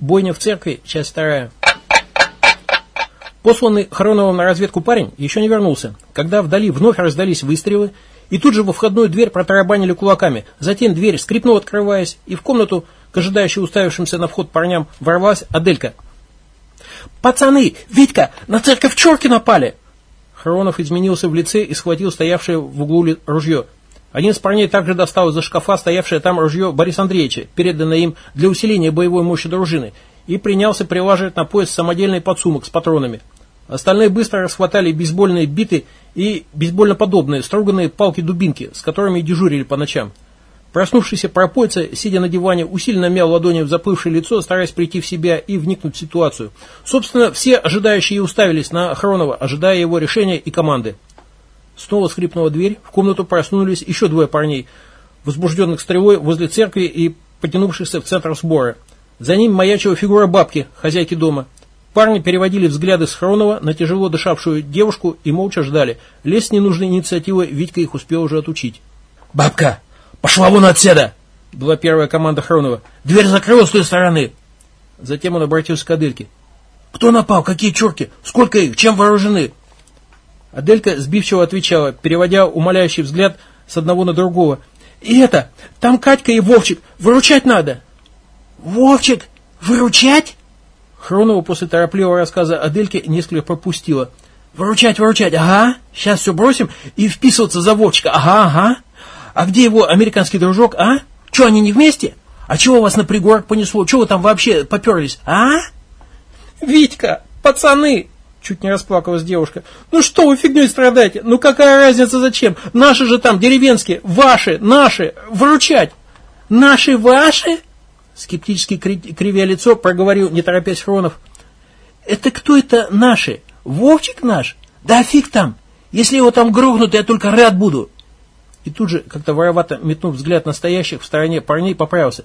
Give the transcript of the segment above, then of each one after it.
Бойня в церкви, часть вторая. Посланный Хроновым на разведку парень еще не вернулся, когда вдали вновь раздались выстрелы, и тут же во входную дверь протарабанили кулаками. Затем дверь скрипнула, открываясь, и в комнату, к ожидающей уставившимся на вход парням, ворвалась Аделька. «Пацаны! Витька! На церковь чорки напали!» Хронов изменился в лице и схватил стоявшее в углу ружье. Один из парней также достал из-за шкафа стоявшее там ружье Бориса Андреевича, переданное им для усиления боевой мощи дружины, и принялся прилаживать на пояс самодельный подсумок с патронами. Остальные быстро расхватали бейсбольные биты и бейсбольно подобные строганные палки-дубинки, с которыми дежурили по ночам. Проснувшийся пропойца, сидя на диване, усиленно мял ладонью в заплывшее лицо, стараясь прийти в себя и вникнуть в ситуацию. Собственно, все ожидающие уставились на Хронова, ожидая его решения и команды. Снова скрипнула дверь, в комнату проснулись еще двое парней, возбужденных стрелой возле церкви и потянувшихся в центр сбора. За ним маячила фигура бабки, хозяйки дома. Парни переводили взгляды с Хронова на тяжело дышавшую девушку и молча ждали. Лезть ненужной инициативой Витька их успел уже отучить. «Бабка, пошла вон отседа!» Была первая команда Хронова. «Дверь закрыла с той стороны!» Затем он обратился к Адельке. «Кто напал? Какие чурки? Сколько их? Чем вооружены?» Аделька сбивчиво отвечала, переводя умоляющий взгляд с одного на другого. «И это, там Катька и Вовчик, выручать надо!» «Вовчик, выручать?» Хронова после торопливого рассказа Адельке несколько пропустила. «Выручать, выручать, ага, сейчас все бросим и вписываться за Вовчика, ага, ага. А где его американский дружок, а? Че, они не вместе? А чего вас на пригорок понесло? Чего вы там вообще поперлись, а?» «Витька, пацаны!» Чуть не расплакалась девушка. «Ну что вы фигней страдаете? Ну какая разница зачем? Наши же там деревенские, ваши, наши, выручать!» «Наши, ваши?» Скептически кривя лицо проговорил, не торопясь Хронов. «Это кто это наши? Вовчик наш? Да фиг там! Если его там грохнут, я только рад буду!» И тут же, как-то воровато метнув взгляд настоящих в стороне парней, поправился.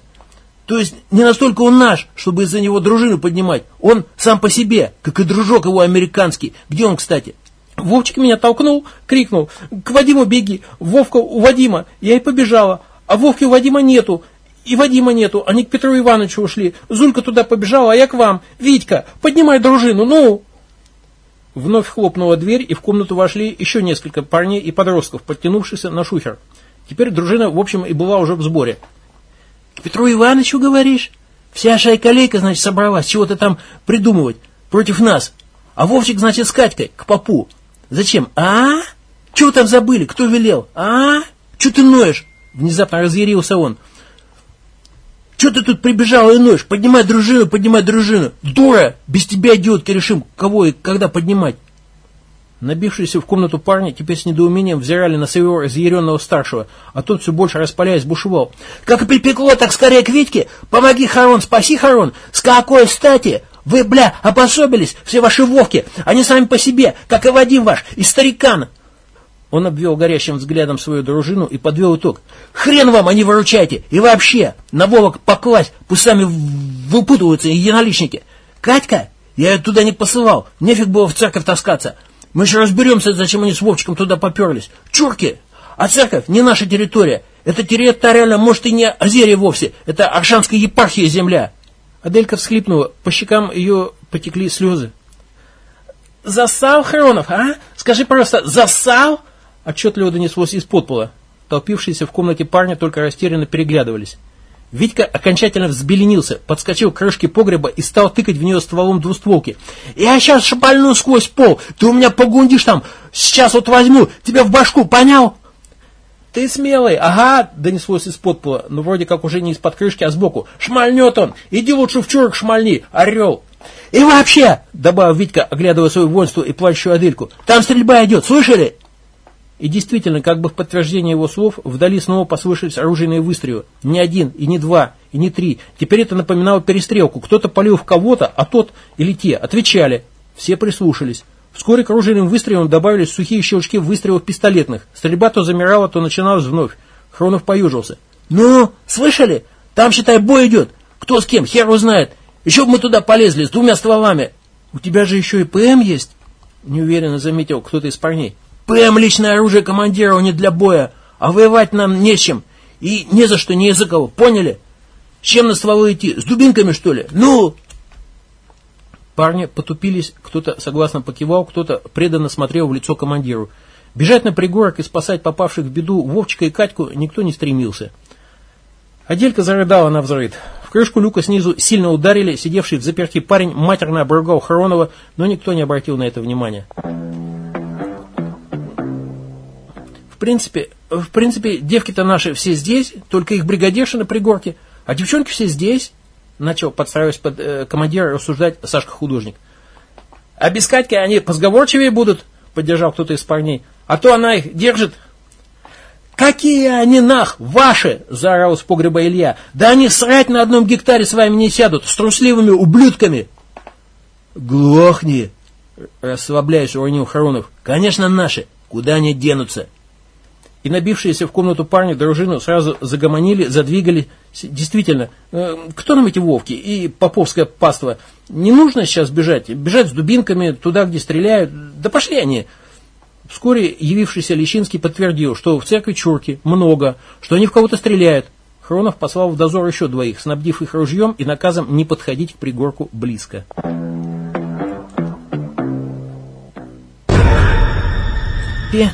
То есть не настолько он наш, чтобы из-за него дружину поднимать. Он сам по себе, как и дружок его американский. Где он, кстати? Вовчик меня толкнул, крикнул. К Вадиму беги. Вовка у Вадима. Я и побежала. А Вовки у Вадима нету. И Вадима нету. Они к Петру Ивановичу ушли. Зулька туда побежала, а я к вам. Витька, поднимай дружину, ну! Вновь хлопнула дверь, и в комнату вошли еще несколько парней и подростков, подтянувшихся на шухер. Теперь дружина, в общем, и была уже в сборе. Петру Ивановичу, говоришь? Вся шайка-лейка, значит, собралась чего-то там придумывать против нас. А Вовчик, значит, с Катькой, к попу. Зачем? А? Чего там забыли? Кто велел? А? Чего ты ноешь? Внезапно разъярился он. Че ты тут прибежал и ноешь? Поднимай дружину, поднимай дружину. Дура! Без тебя, идиотки, решим, кого и когда поднимать. Набившиеся в комнату парни теперь с недоумением взирали на своего разъяренного старшего, а тот все больше распаляясь бушевал. «Как и припекло, так скорее к Витьке! Помоги, Харон, спаси, Харон! С какой стати? Вы, бля, обособились, все ваши вовки! Они сами по себе, как и Вадим ваш, и старикан!» Он обвел горящим взглядом свою дружину и подвел итог. «Хрен вам, они выручайте! И вообще, на Вовок покласть, пусть сами выпутываются единоличники! Катька? Я ее туда не посылал, нефиг было в церковь таскаться!» Мы еще разберемся, зачем они с Вовчиком туда поперлись. Чурки! А церковь не наша территория. Это территориально, может, и не Озерье вовсе. Это Аршанская епархия земля. Аделька всхлипнула. По щекам ее потекли слезы. «Засал, Хронов, а? Скажи просто, засал?» Отчетливо донеслось из-под пола. Толпившиеся в комнате парни только растерянно переглядывались. Витька окончательно взбеленился, подскочил к крышке погреба и стал тыкать в нее стволом двустволки. «Я сейчас шпальну сквозь пол, ты у меня погундишь там, сейчас вот возьму, тебя в башку, понял?» «Ты смелый, ага!» — донеслось из-под пола, но вроде как уже не из-под крышки, а сбоку. «Шмальнет он! Иди лучше в чурок шмальни, орел!» «И вообще!» — добавил Витька, оглядывая свое воинство и плачущую Адельку. «Там стрельба идет, слышали?» И действительно, как бы в подтверждение его слов, вдали снова послышались оружейные выстрелы. Не один, и не два, и не три. Теперь это напоминало перестрелку. Кто-то полил в кого-то, а тот или те отвечали. Все прислушались. Вскоре к оружейным выстрелам добавились сухие щелчки выстрелов пистолетных. Стрельба то замирала, то начиналась вновь. Хронов поюжился. «Ну, слышали? Там, считай, бой идет. Кто с кем, хер узнает. Еще бы мы туда полезли с двумя стволами». «У тебя же еще и ПМ есть?» Неуверенно заметил кто-то из парней. ПМ – личное оружие командирования для боя, а воевать нам нечем. И не за что, не за кого, поняли? С чем на стволы идти? С дубинками, что ли? Ну, Парни потупились, кто-то согласно покивал, кто-то преданно смотрел в лицо командиру. Бежать на пригорок и спасать попавших в беду Вовчика и Катьку никто не стремился. Аделька зарыдала на взрыв. В крышку люка снизу сильно ударили, сидевший в заперти парень матерно обругал Хронова, но никто не обратил на это внимания. В принципе, в принципе, девки-то наши все здесь, только их бригадирша на пригорке, а девчонки все здесь, начал, подстраиваясь под э, командира, рассуждать Сашка-художник. А без Катьки они позговорчивее будут, поддержал кто-то из парней. А то она их держит. Какие они нах, ваши, заорал с погреба Илья. Да они срать на одном гектаре с вами не сядут, с трусливыми ублюдками. Глохни, расслабляясь, уронил Харонов. Конечно, наши. Куда они денутся? И набившиеся в комнату парни дружину сразу загомонили, задвигали. Действительно, э, кто нам эти вовки и поповское паство? Не нужно сейчас бежать. Бежать с дубинками туда, где стреляют. Да пошли они. Вскоре явившийся Лещинский подтвердил, что в церкви Чурки много, что они в кого-то стреляют. Хронов послал в дозор еще двоих, снабдив их ружьем и наказом не подходить к пригорку близко. Пе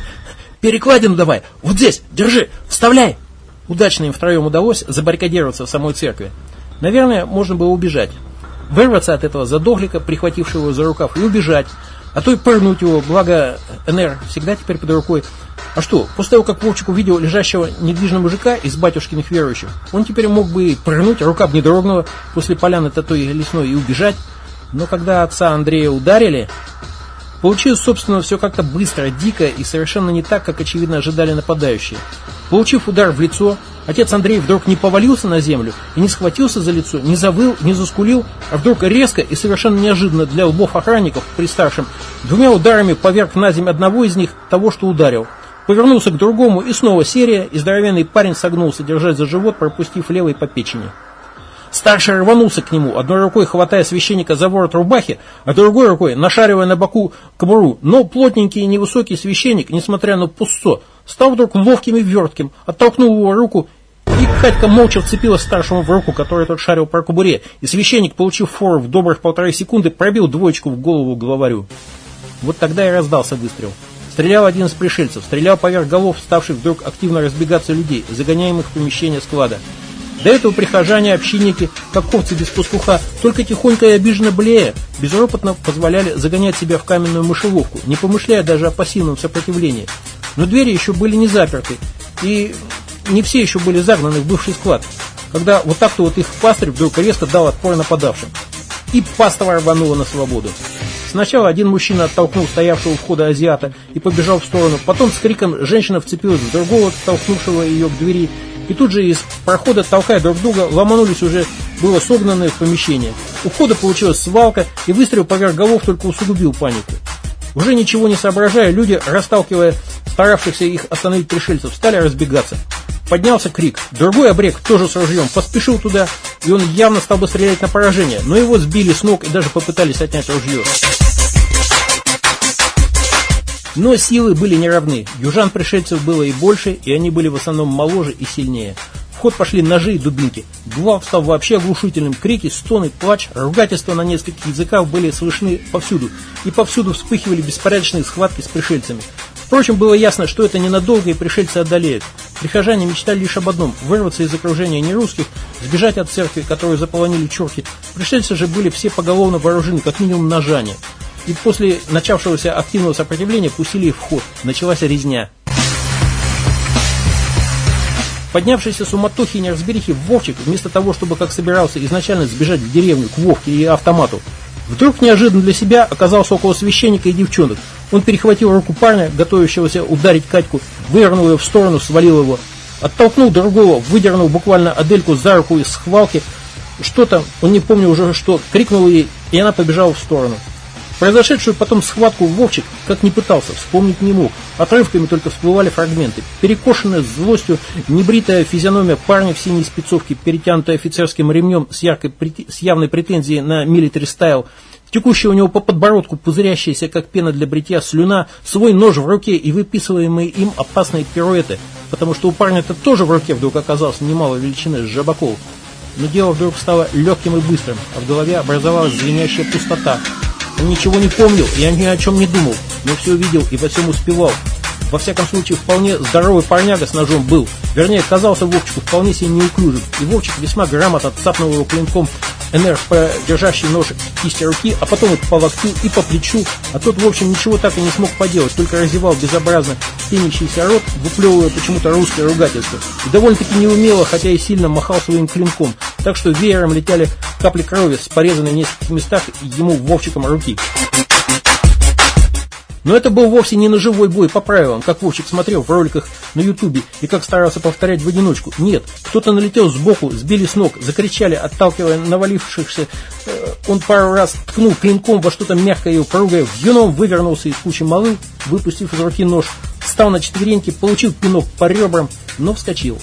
перекладину давай, вот здесь, держи, вставляй. Удачно им втроем удалось забаррикадироваться в самой церкви. Наверное, можно было убежать. Вырваться от этого задохлика, прихватившего его за рукав, и убежать, а то и пырнуть его, благо НР всегда теперь под рукой. А что, после того, как Вовчик увидел лежащего недвижного мужика из батюшкиных верующих, он теперь мог бы и пырнуть, рука бы не дрогнула после поляны татой лесной и убежать. Но когда отца Андрея ударили, получилось, собственно, все как-то быстро, дико и совершенно не так, как, очевидно, ожидали нападающие. Получив удар в лицо, Отец Андрей вдруг не повалился на землю и не схватился за лицо, не завыл, не заскулил, а вдруг резко и совершенно неожиданно для лбов охранников при старшем двумя ударами поверх на землю одного из них того, что ударил. Повернулся к другому и снова серия, и здоровенный парень согнулся, держась за живот, пропустив левой по печени. Старший рванулся к нему, одной рукой хватая священника за ворот рубахи, а другой рукой нашаривая на боку кобуру. Но плотненький и невысокий священник, несмотря на пусто, стал вдруг ловким и вертким, оттолкнул его руку, и Катька молча вцепилась старшему в руку, который тот шарил по кобуре, и священник, получив фору в добрых полторы секунды, пробил двоечку в голову главарю. Вот тогда и раздался выстрел. Стрелял один из пришельцев, стрелял поверх голов, ставших вдруг активно разбегаться людей, загоняемых в помещение склада. До этого прихожане, общинники, как ковцы без пастуха, только тихонько и обиженно блея, безропотно позволяли загонять себя в каменную мышеловку, не помышляя даже о пассивном сопротивлении. Но двери еще были не заперты, и не все еще были загнаны в бывший склад, когда вот так-то вот их пастырь вдруг резко дал отпор нападавшим. И пастова рванула на свободу. Сначала один мужчина оттолкнул стоявшего у входа азиата и побежал в сторону. Потом с криком женщина вцепилась в другого, толкнувшего ее к двери и тут же из прохода, толкая друг друга, ломанулись уже было согнанные в помещение. У входа получилась свалка, и выстрел поверх голов только усугубил панику. Уже ничего не соображая, люди, расталкивая старавшихся их остановить пришельцев, стали разбегаться. Поднялся крик. Другой обрек, тоже с ружьем, поспешил туда, и он явно стал бы стрелять на поражение, но его сбили с ног и даже попытались отнять ружье. Но силы были неравны. Южан пришельцев было и больше, и они были в основном моложе и сильнее. В ход пошли ножи и дубинки. Гвалт стал вообще оглушительным. Крики, стоны, плач, ругательства на нескольких языках были слышны повсюду. И повсюду вспыхивали беспорядочные схватки с пришельцами. Впрочем, было ясно, что это ненадолго и пришельцы одолеют. Прихожане мечтали лишь об одном – вырваться из окружения нерусских, сбежать от церкви, которую заполонили чурки. Пришельцы же были все поголовно вооружены, как минимум ножами и после начавшегося активного сопротивления пустили в ход. Началась резня. Поднявшийся суматохи и неразберихи Вовчик, вместо того, чтобы, как собирался, изначально сбежать в деревню к Вовке и автомату, вдруг неожиданно для себя оказался около священника и девчонок. Он перехватил руку парня, готовящегося ударить Катьку, вывернул ее в сторону, свалил его. Оттолкнул другого, выдернул буквально Адельку за руку из схвалки. Что-то, он не помнил уже что, крикнул ей, и она побежала в сторону. Произошедшую потом схватку Вовчик, как ни пытался, вспомнить не мог. Отрывками только всплывали фрагменты. Перекошенная злостью, небритая физиономия парня в синей спецовке, перетянутая офицерским ремнем с, яркой, с явной претензией на милитари стайл, текущая у него по подбородку пузырящаяся, как пена для бритья, слюна, свой нож в руке и выписываемые им опасные пируэты, потому что у парня-то тоже в руке вдруг оказался немало величины с жабаков. но дело вдруг стало легким и быстрым, а в голове образовалась звенящая пустота. Он ничего не помнил, я ни о чем не думал, но все видел и во всем успевал. Во всяком случае, вполне здоровый парняга с ножом был. Вернее, казался Вовчику вполне себе неуклюжим. И Вовчик весьма грамотно цапнул его клинком НРП, держащий нож кисти руки, а потом и по локтю, и по плечу. А тот, в общем, ничего так и не смог поделать, только разевал безобразно пенящийся рот, выплевывая почему-то русское ругательство. И довольно-таки неумело, хотя и сильно махал своим клинком, так что веером летели капли крови с порезанной в нескольких местах ему Вовчиком руки. Но это был вовсе не ножевой бой по правилам, как Вовчик смотрел в роликах на ютубе и как старался повторять в одиночку. Нет, кто-то налетел сбоку, сбили с ног, закричали, отталкивая навалившихся. Э, он пару раз ткнул клинком во что-то мягкое и упругое, вьюном вывернулся из кучи малы, выпустив из руки нож, встал на четвереньки, получил пинок по ребрам, но вскочил.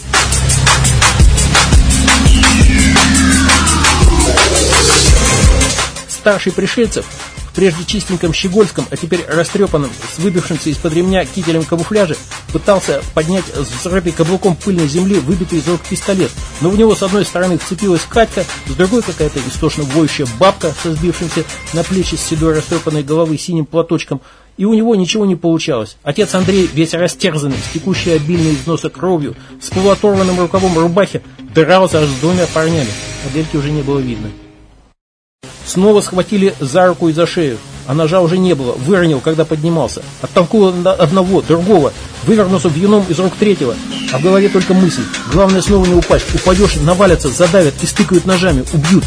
Старший пришельцев прежде чистеньком щегольском, а теперь растрепанным, с выбившимся из-под ремня кителем камуфляжа, пытался поднять с взрытой каблуком пыльной земли выбитый из рук пистолет. Но в него с одной стороны вцепилась Катька, с другой какая-то истошно воющая бабка со сбившимся на плечи с седой растрепанной головы синим платочком, и у него ничего не получалось. Отец Андрей, весь растерзанный, с текущей обильной из носа кровью, с полуоторванным рукавом рубахи, дрался аж с двумя парнями. Модельки уже не было видно. Снова схватили за руку и за шею. А ножа уже не было, выронил, когда поднимался. Оттолкнул одного, другого, вывернулся юном из рук третьего. А в голове только мысль. Главное снова не упасть. Упадешь, навалятся, задавят и стыкают ножами, убьют.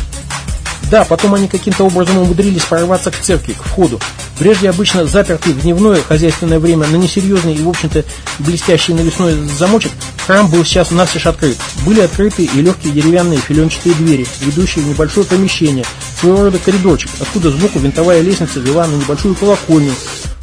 Да, потом они каким-то образом умудрились прорваться к церкви, к входу. Прежде обычно запертый в дневное хозяйственное время на несерьезный и, в общем-то, блестящий навесной замочек, храм был сейчас настежь открыт. Были открыты и легкие деревянные филенчатые двери, ведущие в небольшое помещение, своего рода коридорчик, откуда сбоку винтовая лестница вела на небольшую колокольню,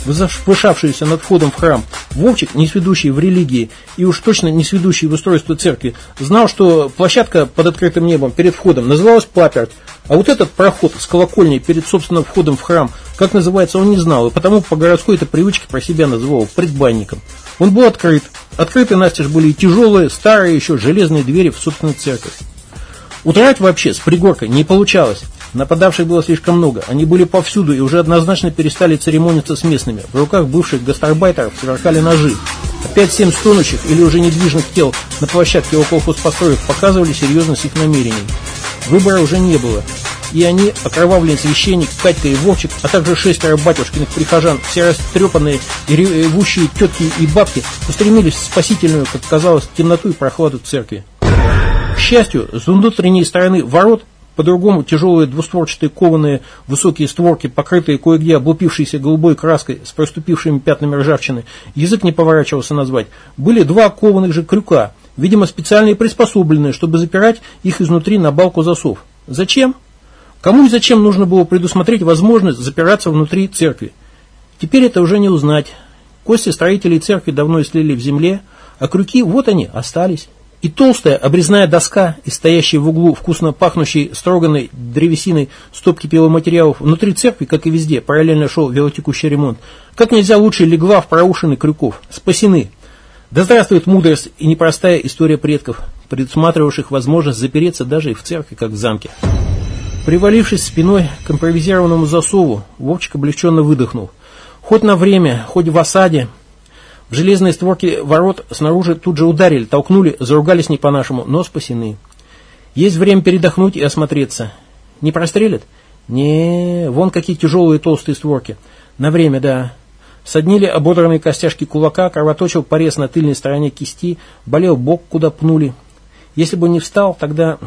возвышавшуюся над входом в храм. Вовчик, не сведущий в религии и уж точно не сведущий в устройство церкви, знал, что площадка под открытым небом перед входом называлась Паперт, а вот этот проход с колокольней перед собственным входом в храм, как называется, он не знал, и потому по городской этой привычке про себя называл предбанником. Он был открыт. Открыты настежь были и тяжелые, старые еще железные двери в собственную церковь. Удрать вообще с пригоркой не получалось. Нападавших было слишком много. Они были повсюду и уже однозначно перестали церемониться с местными. В руках бывших гастарбайтеров сверкали ножи. Опять семь стонущих или уже недвижных тел на площадке около хозпостроек показывали серьезность их намерений. Выбора уже не было. И они, окровавленный священник, Катька и Вовчик, а также шестеро батюшкиных прихожан, все растрепанные и ревущие тетки и бабки, устремились в спасительную, как казалось, темноту и прохладу церкви. К счастью, с внутренней стороны ворот по-другому тяжелые двустворчатые кованые высокие створки, покрытые кое-где облупившейся голубой краской с проступившими пятнами ржавчины, язык не поворачивался назвать, были два кованых же крюка, видимо специальные приспособленные, чтобы запирать их изнутри на балку засов. Зачем? Кому и зачем нужно было предусмотреть возможность запираться внутри церкви? Теперь это уже не узнать. Кости строителей церкви давно слили в земле, а крюки, вот они, остались. И толстая обрезная доска, и стоящая в углу вкусно пахнущей строганной древесиной стопки пиломатериалов внутри церкви, как и везде, параллельно шел велотекущий ремонт, как нельзя лучше легла в проушины крюков. Спасены. Да здравствует мудрость и непростая история предков, предусматривавших возможность запереться даже и в церкви, как в замке. Привалившись спиной к импровизированному засову, Вовчик облегченно выдохнул. Хоть на время, хоть в осаде, железные створки ворот снаружи тут же ударили, толкнули, заругались не по-нашему, но спасены. Есть время передохнуть и осмотреться. Не прострелят? Не, вон какие тяжелые толстые створки. На время, да. Соднили ободранные костяшки кулака, кровоточил порез на тыльной стороне кисти, болел бок, куда пнули. Если бы не встал, тогда...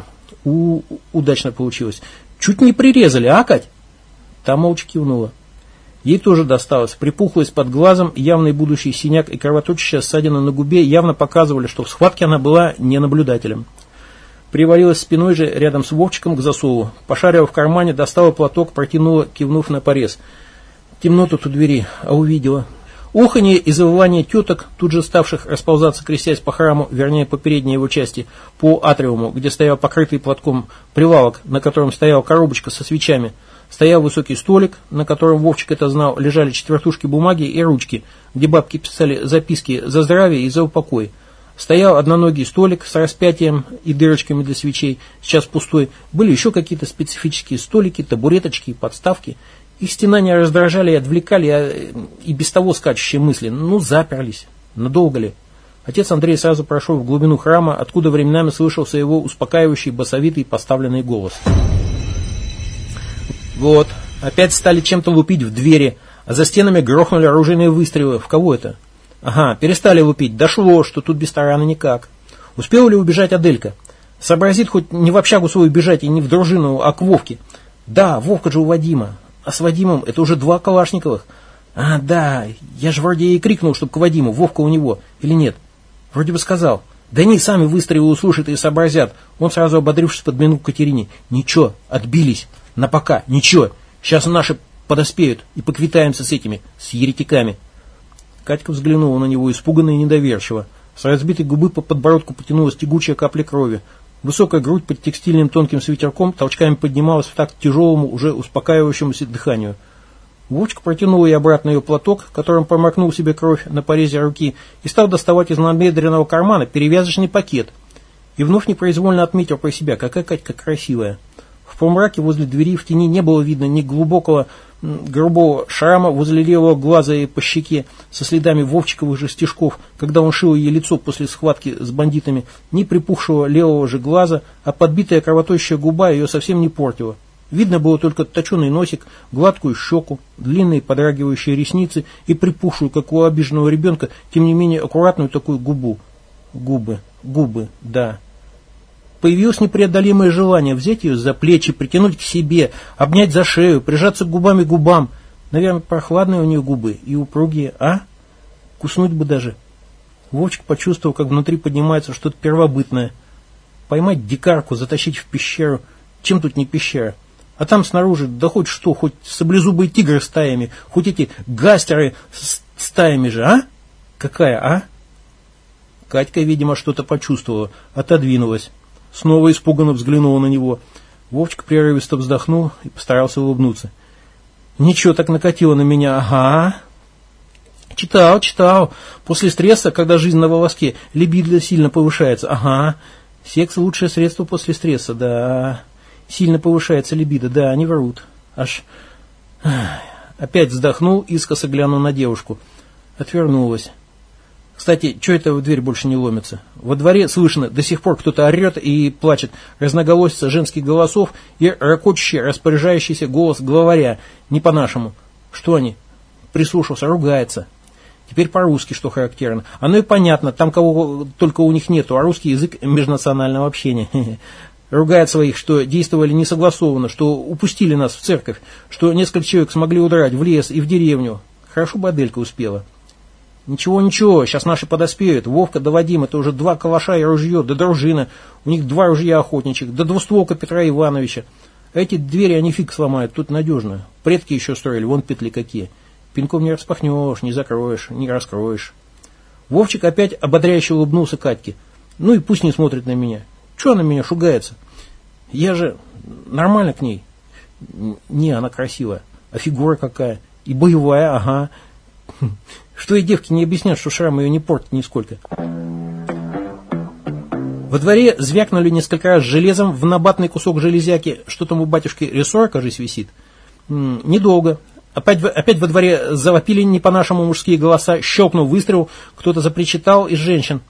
У, удачно получилось. Чуть не прирезали, а, Кать? Та молча кивнула. Ей тоже досталось. Припухлость под глазом, явный будущий синяк и кровоточащая ссадина на губе явно показывали, что в схватке она была не наблюдателем. Привалилась спиной же рядом с Вовчиком к засову. Пошарив в кармане, достала платок, протянула, кивнув на порез. Темно тут у двери, а увидела. Уханье и завывание теток, тут же ставших расползаться, крестясь по храму, вернее, по передней его части, по атриуму, где стоял покрытый платком прилавок, на котором стояла коробочка со свечами – Стоял высокий столик, на котором Вовчик это знал, лежали четвертушки бумаги и ручки, где бабки писали записки за здравие и за упокой. Стоял одноногий столик с распятием и дырочками для свечей, сейчас пустой. Были еще какие-то специфические столики, табуреточки, подставки. Их стенания раздражали и отвлекали а, и без того скачущие мысли. Ну, заперлись. Надолго ли? Отец Андрей сразу прошел в глубину храма, откуда временами слышался его успокаивающий, басовитый, поставленный голос. Вот, опять стали чем-то лупить в двери, а за стенами грохнули оружейные выстрелы. В кого это? Ага, перестали лупить. Дошло, что тут без тарана никак. Успела ли убежать Аделька? Сообразит хоть не в общагу свою бежать и не в дружину, а к Вовке. Да, Вовка же у Вадима. А с Вадимом это уже два Калашниковых. А, да, я же вроде и крикнул, чтобы к Вадиму, Вовка у него. Или нет? Вроде бы сказал. Да они сами выстрелы услышат и сообразят. Он сразу ободрившись подмигнул Катерине. Ничего, отбились. На пока, ничего. Сейчас наши подоспеют и поквитаемся с этими, с еретиками. Катька взглянула на него испуганно и недоверчиво. С разбитой губы по подбородку потянулась тягучая капля крови. Высокая грудь под текстильным тонким свитерком толчками поднималась в такт тяжелому, уже успокаивающемуся дыханию. Вовчик протянул ей обратно ее платок, которым промокнул себе кровь на порезе руки, и стал доставать из намедренного кармана перевязочный пакет. И вновь непроизвольно отметил про себя, какая Катька красивая. В полумраке возле двери в тени не было видно ни глубокого грубого шрама возле левого глаза и по щеке со следами вовчиковых же стежков, когда он шил ей лицо после схватки с бандитами, ни припухшего левого же глаза, а подбитая кровоточащая губа ее совсем не портила. Видно было только точеный носик, гладкую щеку, длинные подрагивающие ресницы и припухшую, как у обиженного ребенка, тем не менее аккуратную такую губу. Губы, губы, да. Появилось непреодолимое желание взять ее за плечи, притянуть к себе, обнять за шею, прижаться губами к губам. Наверное, прохладные у нее губы и упругие, а? Куснуть бы даже. Вовчик почувствовал, как внутри поднимается что-то первобытное. Поймать дикарку, затащить в пещеру. Чем тут не пещера? А там снаружи, да хоть что, хоть саблезубые тигры стаями, хоть эти гастеры стаями же, а? Какая, а? Катька, видимо, что-то почувствовала, отодвинулась снова испуганно взглянула на него. Вовчик прерывисто вздохнул и постарался улыбнуться. «Ничего так накатило на меня, ага». «Читал, читал. После стресса, когда жизнь на волоске, либидо сильно повышается, ага. Секс – лучшее средство после стресса, да. Сильно повышается либидо, да, они врут. Аж...» Опять вздохнул, искоса глянул на девушку. Отвернулась. Кстати, что это в дверь больше не ломится? Во дворе слышно, до сих пор кто-то орет и плачет, разноголосица женских голосов и ракочущий, распоряжающийся голос главаря, не по-нашему. Что они? Прислушался, ругается. Теперь по-русски, что характерно. Оно и понятно, там кого только у них нету, а русский язык межнационального общения. Ругает своих, что действовали несогласованно, что упустили нас в церковь, что несколько человек смогли удрать в лес и в деревню. Хорошо бы Аделька успела. Ничего, ничего, сейчас наши подоспеют. Вовка да Вадим, это уже два калаша и ружье, да дружина. У них два ружья охотничьих, да двустволка Петра Ивановича. Эти двери они фиг сломают, тут надежно. Предки еще строили, вон петли какие. Пинком не распахнешь, не закроешь, не раскроешь. Вовчик опять ободряюще улыбнулся Катьке. Ну и пусть не смотрит на меня. Че она меня шугается? Я же нормально к ней. Не, она красивая. А фигура какая? И боевая, ага. Что и девки не объяснят, что шрам ее не портит нисколько. Во дворе звякнули несколько раз железом в набатный кусок железяки. Что там у батюшки рессор, кажись, висит. Недолго. Опять, опять во дворе завопили не по-нашему мужские голоса, щелкнул выстрел, кто-то запричитал из женщин.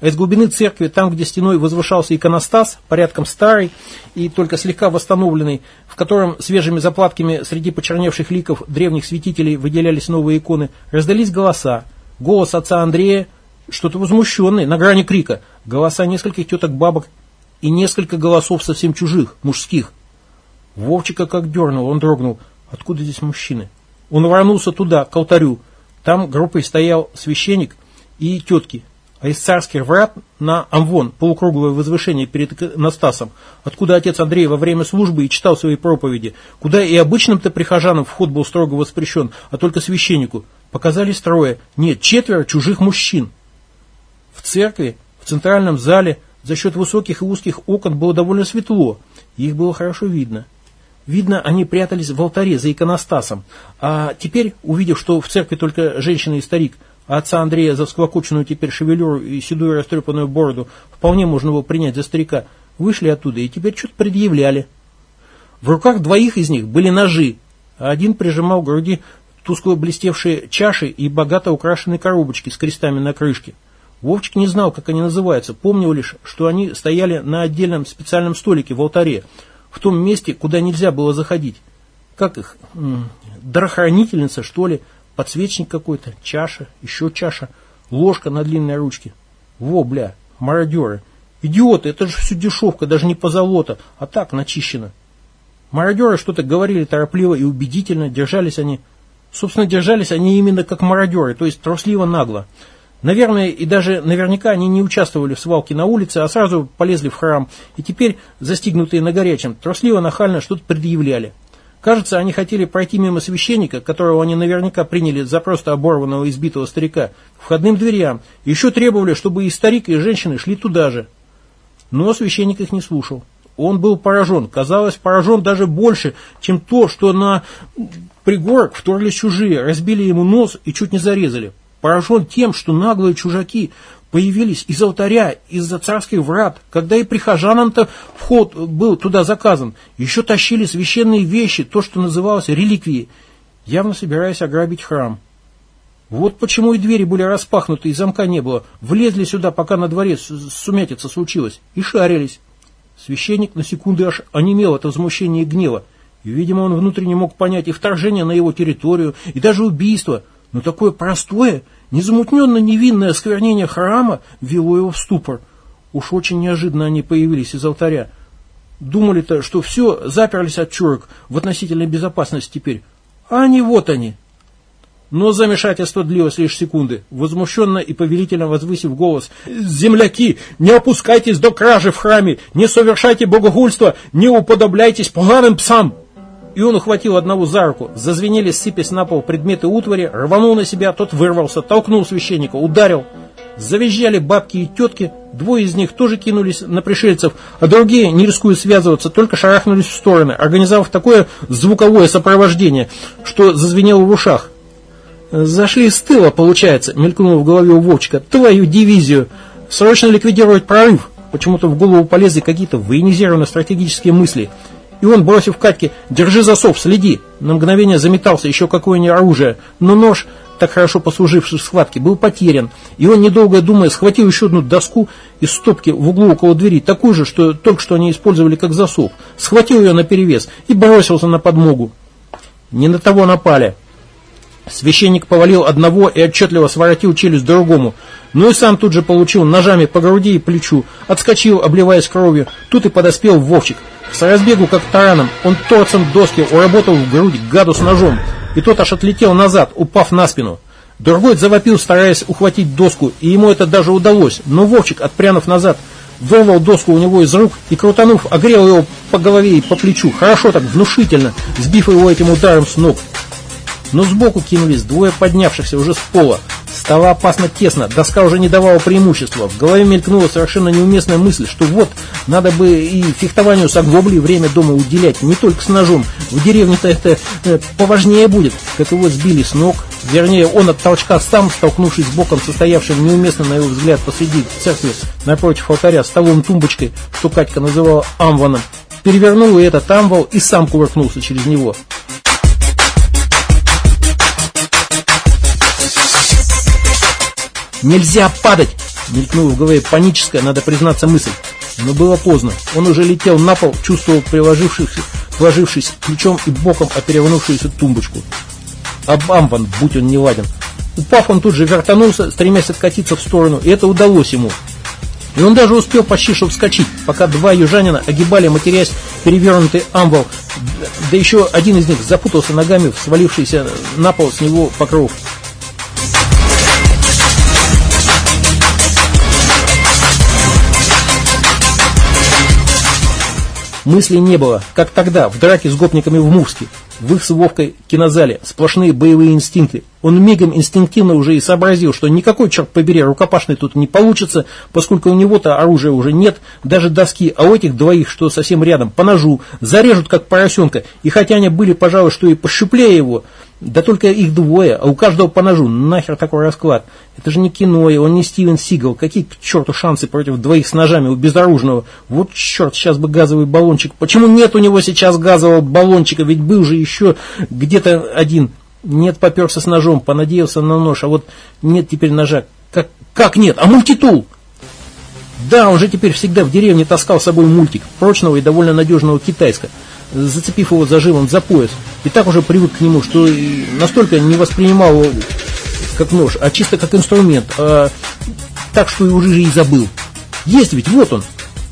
А из глубины церкви, там, где стеной возвышался иконостас, порядком старый и только слегка восстановленный, в котором свежими заплатками среди почерневших ликов древних святителей выделялись новые иконы, раздались голоса. Голос отца Андрея, что-то возмущенный, на грани крика, голоса нескольких теток-бабок и несколько голосов совсем чужих, мужских. Вовчика как дернул, он дрогнул. Откуда здесь мужчины? Он ворнулся туда, к алтарю. Там группой стоял священник и тетки, а из царских врат на Амвон, полукруглое возвышение перед Настасом, откуда отец Андрей во время службы и читал свои проповеди, куда и обычным-то прихожанам вход был строго воспрещен, а только священнику, показались трое, нет, четверо чужих мужчин. В церкви, в центральном зале, за счет высоких и узких окон было довольно светло, их было хорошо видно. Видно, они прятались в алтаре за иконостасом, а теперь, увидев, что в церкви только женщина и старик, отца Андрея за всклокоченную теперь шевелюру и седую растрепанную бороду вполне можно было принять за старика, вышли оттуда и теперь что-то предъявляли. В руках двоих из них были ножи, а один прижимал к груди тускло блестевшие чаши и богато украшенные коробочки с крестами на крышке. Вовчик не знал, как они называются, помнил лишь, что они стояли на отдельном специальном столике в алтаре, в том месте, куда нельзя было заходить. Как их? Дарохранительница, что ли? Подсвечник какой-то, чаша, еще чаша, ложка на длинной ручке. Во, бля, мародеры. Идиоты, это же все дешевка, даже не позолота, а так начищено. Мародеры что-то говорили торопливо и убедительно, держались они Собственно, держались они именно как мародеры, то есть трусливо нагло. Наверное, и даже наверняка они не участвовали в свалке на улице, а сразу полезли в храм, и теперь, застигнутые на горячем, трусливо нахально что-то предъявляли. Кажется, они хотели пройти мимо священника, которого они наверняка приняли за просто оборванного избитого старика, к входным дверям, еще требовали, чтобы и старик, и женщины шли туда же. Но священник их не слушал. Он был поражен, казалось, поражен даже больше, чем то, что на пригорок вторглись чужие, разбили ему нос и чуть не зарезали. Поражен тем, что наглые чужаки появились из алтаря, из-за царских врат, когда и прихожанам-то вход был туда заказан. Еще тащили священные вещи, то, что называлось реликвии, явно собираясь ограбить храм. Вот почему и двери были распахнуты, и замка не было. Влезли сюда, пока на дворе сумятица случилась, и шарились. Священник на секунду аж онемел от возмущения и гнева. И, видимо, он внутренне мог понять и вторжение на его территорию, и даже убийство. Но такое простое, незамутненно невинное осквернение храма ввело его в ступор. Уж очень неожиданно они появились из алтаря. Думали-то, что все, заперлись от чурок в относительной безопасности теперь. А они вот они, но замешательство длилось лишь секунды. Возмущенно и повелительно возвысив голос. «Земляки, не опускайтесь до кражи в храме, не совершайте богохульство, не уподобляйтесь поганым псам!» И он ухватил одного за руку. Зазвенели, сыпясь на пол предметы утвари, рванул на себя, тот вырвался, толкнул священника, ударил. Завизжали бабки и тетки, двое из них тоже кинулись на пришельцев, а другие, не рискуя связываться, только шарахнулись в стороны, организовав такое звуковое сопровождение, что зазвенело в ушах. «Зашли с тыла, получается», — мелькнуло в голове у Вовчика. «Твою дивизию! Срочно ликвидировать прорыв!» Почему-то в голову полезли какие-то военизированные стратегические мысли. И он, бросив Катьке, «Держи засов, следи!» На мгновение заметался еще какое-нибудь оружие, но нож, так хорошо послуживший в схватке, был потерян. И он, недолго думая, схватил еще одну доску из стопки в углу около двери, такую же, что только что они использовали как засов. Схватил ее наперевес и бросился на подмогу. Не на того напали. Священник повалил одного и отчетливо своротил челюсть другому. Ну и сам тут же получил ножами по груди и плечу. Отскочил, обливаясь кровью. Тут и подоспел Вовчик. С разбегу, как тараном, он торцем доски уработал в грудь гаду с ножом. И тот аж отлетел назад, упав на спину. Другой завопил, стараясь ухватить доску, и ему это даже удалось. Но Вовчик, отпрянув назад, вырвал доску у него из рук и, крутанув, огрел его по голове и по плечу. Хорошо так, внушительно, сбив его этим ударом с ног но сбоку кинулись двое поднявшихся уже с пола. Стало опасно тесно, доска уже не давала преимущества. В голове мелькнула совершенно неуместная мысль, что вот, надо бы и фехтованию с оглоблей время дома уделять, не только с ножом. В деревне-то это э, поважнее будет, как его сбили с ног. Вернее, он от толчка сам, столкнувшись с боком, состоявшим неуместно, на его взгляд, посреди церкви, напротив алтаря, столом тумбочкой, что Катька называла амваном, перевернул и этот амвал и сам кувыркнулся через него. «Нельзя падать!» Мелькнула в голове паническая, надо признаться, мысль. Но было поздно. Он уже летел на пол, чувствовал приложившись, вложившись плечом и боком о перевернувшуюся тумбочку. Обамбан, будь он не ладен. Упав, он тут же вертанулся, стремясь откатиться в сторону, и это удалось ему. И он даже успел почти что вскочить, пока два южанина огибали, матерясь, перевернутый амбал, да еще один из них запутался ногами в свалившийся на пол с него покров. Мыслей не было, как тогда, в драке с гопниками в Мувске, в их с Вовкой кинозале, сплошные боевые инстинкты. Он мигом инстинктивно уже и сообразил, что никакой, черт побери, рукопашный тут не получится, поскольку у него-то оружия уже нет, даже доски, а у этих двоих, что совсем рядом, по ножу, зарежут как поросенка, и хотя они были, пожалуй, что и пощуплее его, Да только их двое, а у каждого по ножу. Нахер такой расклад? Это же не кино, и он не Стивен Сигал. Какие к черту шансы против двоих с ножами у безоружного? Вот черт, сейчас бы газовый баллончик. Почему нет у него сейчас газового баллончика? Ведь был же еще где-то один. Нет, поперся с ножом, понадеялся на нож, а вот нет теперь ножа. Как, как нет? А мультитул? Да, он же теперь всегда в деревне таскал с собой мультик, прочного и довольно надежного китайского зацепив его зажимом за пояс. И так уже привык к нему, что настолько не воспринимал его как нож, а чисто как инструмент. А так, что и уже и забыл. Есть ведь, вот он.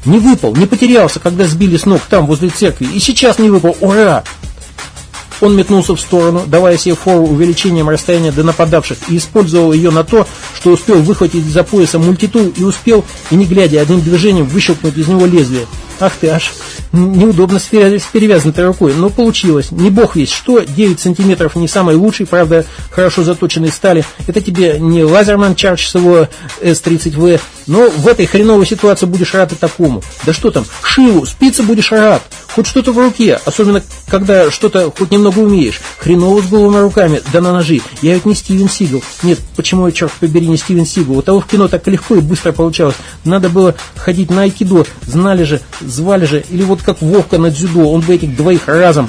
Не выпал, не потерялся, когда сбили с ног там, возле церкви. И сейчас не выпал. Ура! Он метнулся в сторону, давая себе фору увеличением расстояния до нападавших, и использовал ее на то, что успел выхватить из-за пояса мультитул и успел, и не глядя, одним движением выщелкнуть из него лезвие. Ах ты, аж неудобно с перевязанной рукой, но получилось. Не бог весь что, 9 сантиметров не самый лучший, правда, хорошо заточенной стали. Это тебе не лазерман Чарч с его С-30В, но в этой хреновой ситуации будешь рад и такому. Да что там, шиву, спицы будешь рад. Хоть что-то в руке, особенно когда что-то хоть немного умеешь. Хреново с голыми руками, да на ножи. Я ведь не Стивен Сигал. Нет, почему я, черт побери, не Стивен Сигал? У того в кино так легко и быстро получалось. Надо было ходить на айкидо. Знали же, звали же. Или вот как Вовка на дзюдо, он бы этих двоих разом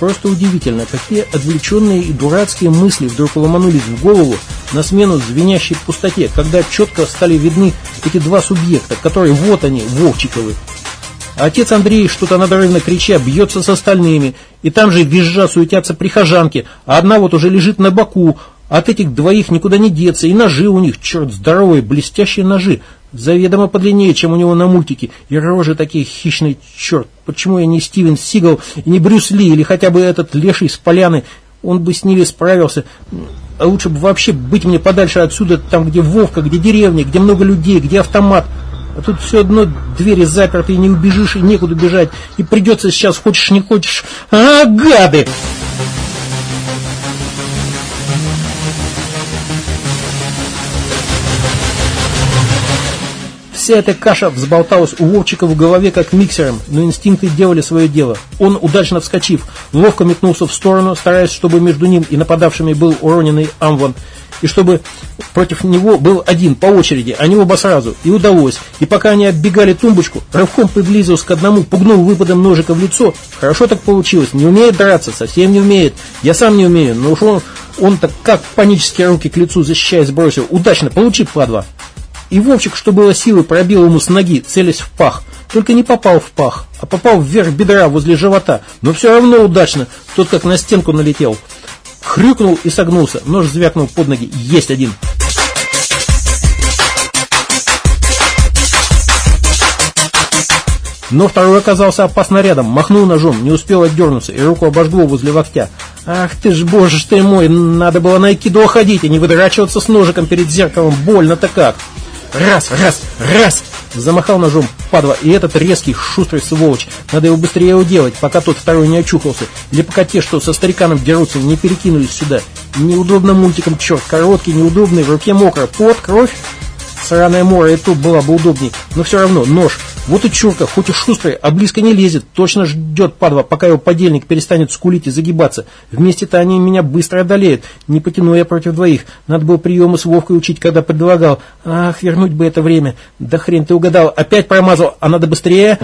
Просто удивительно, какие отвлеченные и дурацкие мысли вдруг ломанулись в голову на смену звенящей пустоте, когда четко стали видны эти два субъекта, которые вот они, Вовчиковы. отец Андрей, что-то надрывно крича, бьется с остальными, и там же визжа суетятся прихожанки, а одна вот уже лежит на боку, от этих двоих никуда не деться, и ножи у них, черт, здоровые, блестящие ножи, заведомо подлиннее, чем у него на мультике, и рожи такие хищные, черт, почему я не Стивен Сигал, и не Брюс Ли, или хотя бы этот леший с поляны, он бы с ними справился, а лучше бы вообще быть мне подальше отсюда, там, где Вовка, где деревня, где много людей, где автомат, а тут все одно двери заперты, и не убежишь, и некуда бежать, и придется сейчас, хочешь не хочешь, а, гады! Вся эта каша взболталась у Вовчика в голове как миксером, но инстинкты делали свое дело. Он, удачно вскочив, ловко метнулся в сторону, стараясь, чтобы между ним и нападавшими был уроненный Амвон, и чтобы против него был один по очереди, а не оба сразу. И удалось. И пока они оббегали тумбочку, рывком приблизился к одному, пугнул выпадом ножика в лицо. Хорошо так получилось. Не умеет драться, совсем не умеет. Я сам не умею, но уж он, он так как панически руки к лицу защищаясь бросил. Удачно, получи, падла. И Вовчик, что было силы, пробил ему с ноги, целясь в пах. Только не попал в пах, а попал вверх бедра возле живота. Но все равно удачно. Тот как на стенку налетел. Хрюкнул и согнулся. Нож звякнул под ноги. Есть один. Но второй оказался опасно рядом, махнул ножом, не успел отдернуться, и руку обожгло возле локтя. Ах ты ж, боже ж ты мой, надо было на айкидо ходить, а не выдрачиваться с ножиком перед зеркалом, больно-то как. Раз, раз, раз! Замахал ножом, падла, и этот резкий, шустрый сволочь. Надо его быстрее уделать, пока тот второй не очухался. Или пока те, что со стариканом дерутся, не перекинулись сюда. Неудобно мультиком, черт, короткий, неудобный, в руке мокро. Пот, кровь. Сраная мора и тут была бы удобней. Но все равно, нож. Вот и чурка, хоть и шустрый, а близко не лезет. Точно ждет падла, пока его подельник перестанет скулить и загибаться. Вместе-то они меня быстро одолеют. Не потяну я против двоих. Надо было приемы с Вовкой учить, когда предлагал. Ах, вернуть бы это время. Да хрен ты угадал. Опять промазал, а надо быстрее.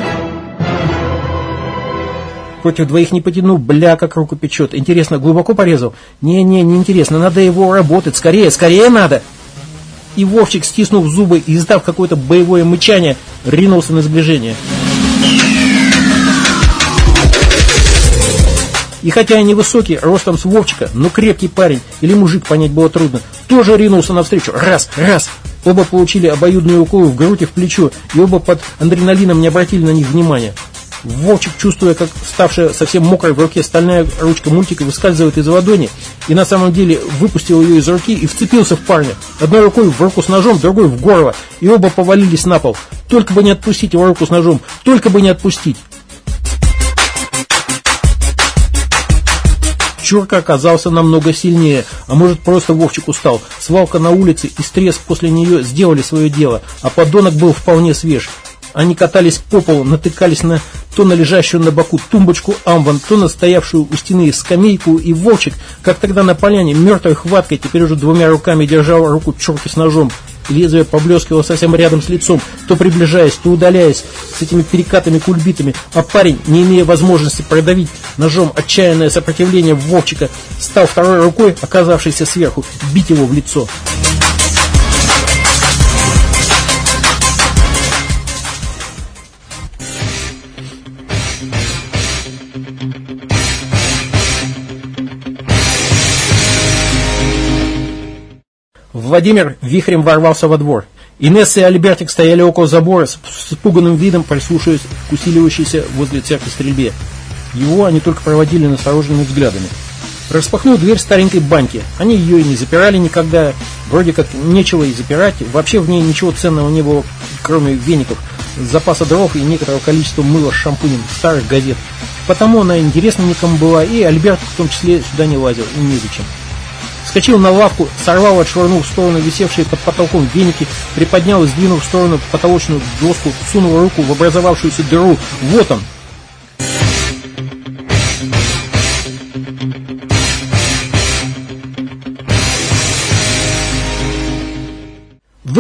Против двоих не потяну, бля, как руку печет. Интересно, глубоко порезал? Не-не, не интересно, надо его работать. Скорее, скорее надо. И Вовчик, стиснув зубы и издав какое-то боевое мычание, ринулся на сближение. И хотя я невысокий, ростом с Вовчика, но крепкий парень, или мужик, понять было трудно, тоже ринулся навстречу. Раз, раз. Оба получили обоюдные уколы в грудь и в плечо, и оба под адреналином не обратили на них внимания. Вовчик, чувствуя, как ставшая совсем мокрой в руке стальная ручка мультика выскальзывает из ладони, и на самом деле выпустил ее из руки и вцепился в парня. Одной рукой в руку с ножом, другой в горло, и оба повалились на пол. Только бы не отпустить его руку с ножом, только бы не отпустить. Чурка оказался намного сильнее, а может просто Вовчик устал. Свалка на улице и стресс после нее сделали свое дело, а подонок был вполне свеж. Они катались по полу, натыкались на то на лежащую на боку тумбочку амван, то на стоявшую у стены скамейку, и Вовчик, как тогда на поляне, мертвой хваткой, теперь уже двумя руками держал руку черки с ножом, лезвие поблескивало совсем рядом с лицом, то приближаясь, то удаляясь с этими перекатами-кульбитами, а парень, не имея возможности продавить ножом отчаянное сопротивление Вовчика, стал второй рукой, оказавшейся сверху, бить его в лицо. Владимир вихрем ворвался во двор. Инесса и Альбертик стояли около забора с, испуганным видом, прислушиваясь к усиливающейся возле церкви стрельбе. Его они только проводили настороженными взглядами. Распахнул дверь старенькой баньки. Они ее и не запирали никогда. Вроде как нечего и запирать. Вообще в ней ничего ценного не было, кроме веников, запаса дров и некоторого количества мыла с шампунем, старых газет. Потому она интересна никому была, и Альберт в том числе сюда не лазил, и незачем. Вскочил на лавку, сорвал, отшвырнул в сторону висевшие под потолком веники, приподнял и сдвинул в сторону потолочную доску, сунул руку в образовавшуюся дыру. Вот он,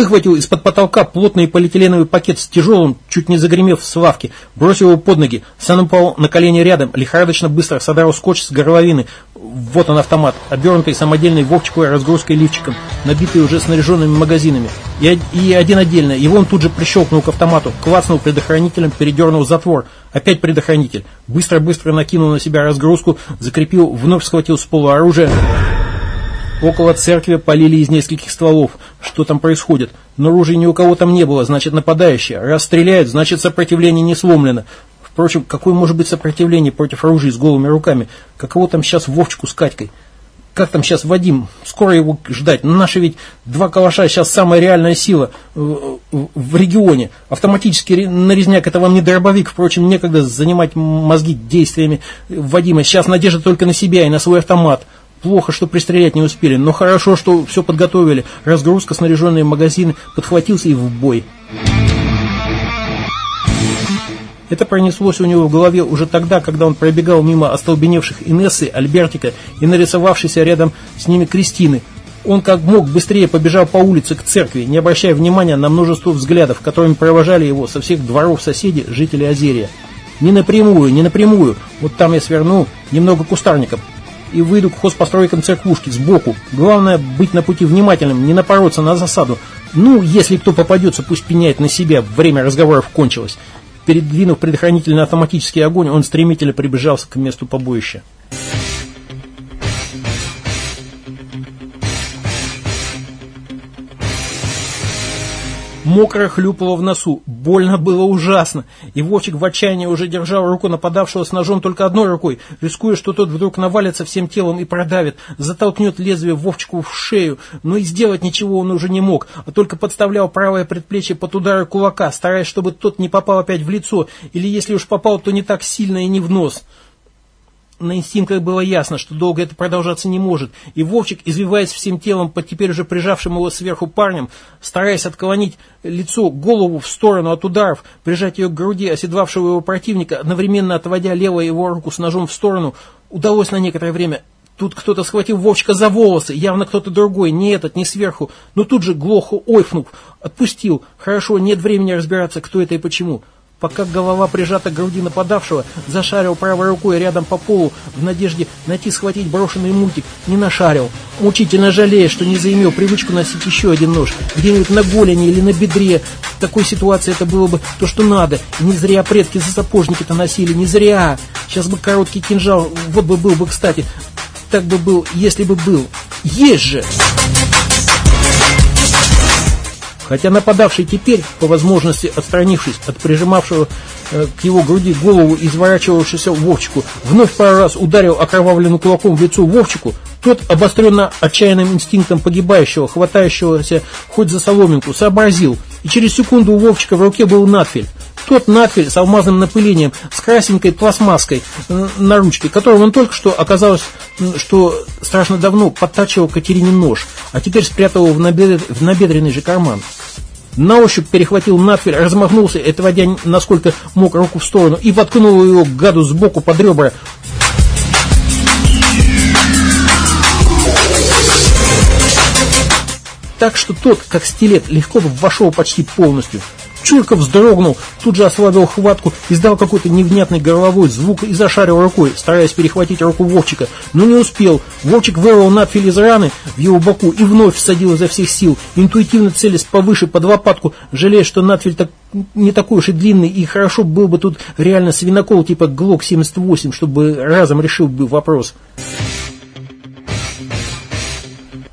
Выхватил из-под потолка плотный полиэтиленовый пакет с тяжелым, чуть не загремев с лавки, бросил его под ноги, сам упал на колени рядом, лихорадочно быстро содрал скотч с горловины. Вот он автомат, обернутый самодельной вовчиковой разгрузкой лифчиком, набитый уже снаряженными магазинами. И, и один отдельно, его он тут же прищелкнул к автомату, клацнул предохранителем, передернул затвор. Опять предохранитель. Быстро-быстро накинул на себя разгрузку, закрепил, вновь схватил с пола оружие. Около церкви полили из нескольких стволов. Что там происходит? Но ружей ни у кого там не было, значит нападающие. Раз стреляют, значит сопротивление не сломлено. Впрочем, какое может быть сопротивление против оружия с голыми руками? Каково там сейчас Вовчику с Катькой? Как там сейчас Вадим? Скоро его ждать. Но наши ведь два калаша сейчас самая реальная сила в, в регионе. Автоматический нарезняк это вам не дробовик. Впрочем, некогда занимать мозги действиями Вадима. Сейчас надежда только на себя и на свой автомат. Плохо, что пристрелять не успели, но хорошо, что все подготовили. Разгрузка, снаряженные магазины, подхватился и в бой. Это пронеслось у него в голове уже тогда, когда он пробегал мимо остолбеневших Инессы, Альбертика и нарисовавшейся рядом с ними Кристины. Он как мог быстрее побежал по улице к церкви, не обращая внимания на множество взглядов, которыми провожали его со всех дворов соседи, жители Озерия. Не напрямую, не напрямую, вот там я сверну, немного кустарником, и выйду к хозпостройкам церквушки сбоку. Главное быть на пути внимательным, не напороться на засаду. Ну, если кто попадется, пусть пеняет на себя, время разговоров кончилось. Передвинув предохранительный автоматический огонь, он стремительно приближался к месту побоища. Мокро хлюпало в носу, больно было ужасно, и Вовчик в отчаянии уже держал руку нападавшего с ножом только одной рукой, рискуя, что тот вдруг навалится всем телом и продавит, затолкнет лезвие Вовчику в шею, но и сделать ничего он уже не мог, а только подставлял правое предплечье под удары кулака, стараясь, чтобы тот не попал опять в лицо, или если уж попал, то не так сильно и не в нос на инстинктах было ясно, что долго это продолжаться не может, и Вовчик, извиваясь всем телом под теперь уже прижавшим его сверху парнем, стараясь отклонить лицо, голову в сторону от ударов, прижать ее к груди оседвавшего его противника, одновременно отводя левую его руку с ножом в сторону, удалось на некоторое время. Тут кто-то схватил Вовчика за волосы, явно кто-то другой, не этот, не сверху, но тут же глухо ойфнув, отпустил. Хорошо, нет времени разбираться, кто это и почему пока голова прижата к груди нападавшего, зашарил правой рукой рядом по полу в надежде найти схватить брошенный мультик, не нашарил. Мучительно жалея, что не заимел привычку носить еще один нож, где-нибудь на голени или на бедре. В такой ситуации это было бы то, что надо. Не зря предки за сапожники-то носили, не зря. Сейчас бы короткий кинжал, вот бы был бы, кстати. Так бы был, если бы был. Есть же! Хотя нападавший теперь, по возможности отстранившись от прижимавшего э, к его груди голову изворачивавшегося Вовчику, вновь пару раз ударил окровавленным кулаком в лицо Вовчику, тот, обостренно отчаянным инстинктом погибающего, хватающегося хоть за соломинку, сообразил, и через секунду у Вовчика в руке был надфиль. Тот надфиль с алмазным напылением, с красенькой пластмасской на ручке, которым он только что оказалось, что страшно давно подтачивал Катерине нож, а теперь спрятал его в, набед... в набедренный же карман. На ощупь перехватил надфиль, размахнулся, отводя насколько мог руку в сторону, и воткнул его гаду сбоку под ребра. Так что тот, как стилет, легко вошел почти полностью. Чурка вздрогнул, тут же ослабил хватку, издал какой-то невнятный горловой звук и зашарил рукой, стараясь перехватить руку Вовчика, но не успел. Вовчик вырвал надфиль из раны в его боку и вновь всадил изо всех сил, интуитивно целясь повыше под лопатку, жалея, что надфиль так, не такой уж и длинный, и хорошо был бы тут реально свинокол типа ГЛОК-78, чтобы разом решил бы вопрос.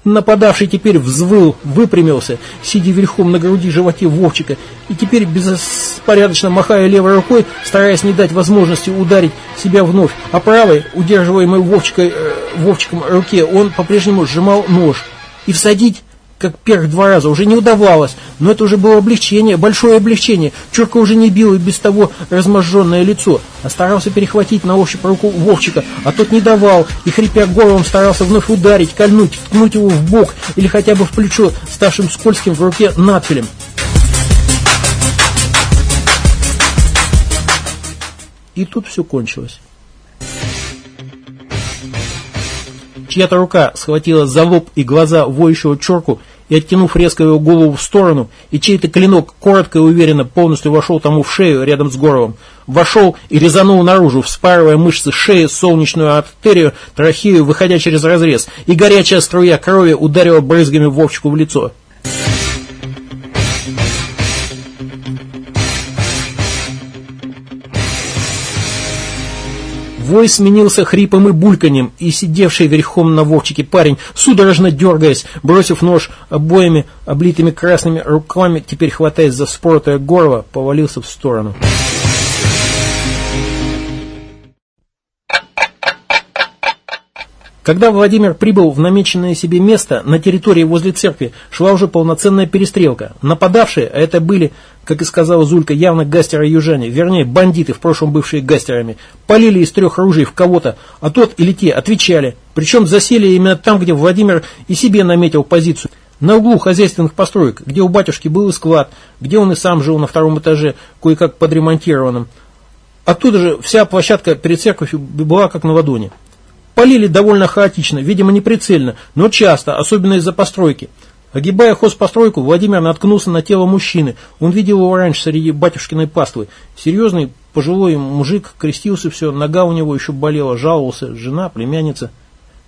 Нападавший теперь взвыл, выпрямился, сидя верхом на груди животе Вовчика, и теперь беспорядочно махая левой рукой, стараясь не дать возможности ударить себя вновь, а правой, удерживаемой Вовчикой, э, Вовчиком руке, он по-прежнему сжимал нож. И всадить как первых два раза, уже не удавалось, но это уже было облегчение, большое облегчение. Чурка уже не бил и без того разможженное лицо, а старался перехватить на ощупь руку Вовчика, а тот не давал, и хрипя горлом старался вновь ударить, кольнуть, ткнуть его в бок или хотя бы в плечо, ставшим скользким в руке надфилем. И тут все кончилось. Чья-то рука схватила за лоб и глаза воющего черку и, оттянув резко его голову в сторону, и чей-то клинок коротко и уверенно полностью вошел тому в шею рядом с горлом. Вошел и резанул наружу, вспарывая мышцы шеи, солнечную артерию, трахею, выходя через разрез, и горячая струя крови ударила брызгами Вовчику в лицо. Вой сменился хрипом и бульканьем, и сидевший верхом на Вовчике парень, судорожно дергаясь, бросив нож обоими облитыми красными руками, теперь хватаясь за споротое горло, повалился в сторону. Когда Владимир прибыл в намеченное себе место, на территории возле церкви шла уже полноценная перестрелка. Нападавшие, а это были, как и сказала Зулька, явно гастеры-южане, вернее, бандиты, в прошлом бывшие гастерами, полили из трех ружей в кого-то, а тот или те отвечали. Причем засели именно там, где Владимир и себе наметил позицию. На углу хозяйственных построек, где у батюшки был склад, где он и сам жил на втором этаже, кое-как подремонтированном. Оттуда же вся площадка перед церковью была как на ладони. Полили довольно хаотично, видимо неприцельно, но часто, особенно из-за постройки. Огибая хозпостройку, Владимир наткнулся на тело мужчины. Он видел его раньше среди батюшкиной паствы. Серьезный, пожилой мужик, крестился все, нога у него еще болела, жаловался, жена, племянница.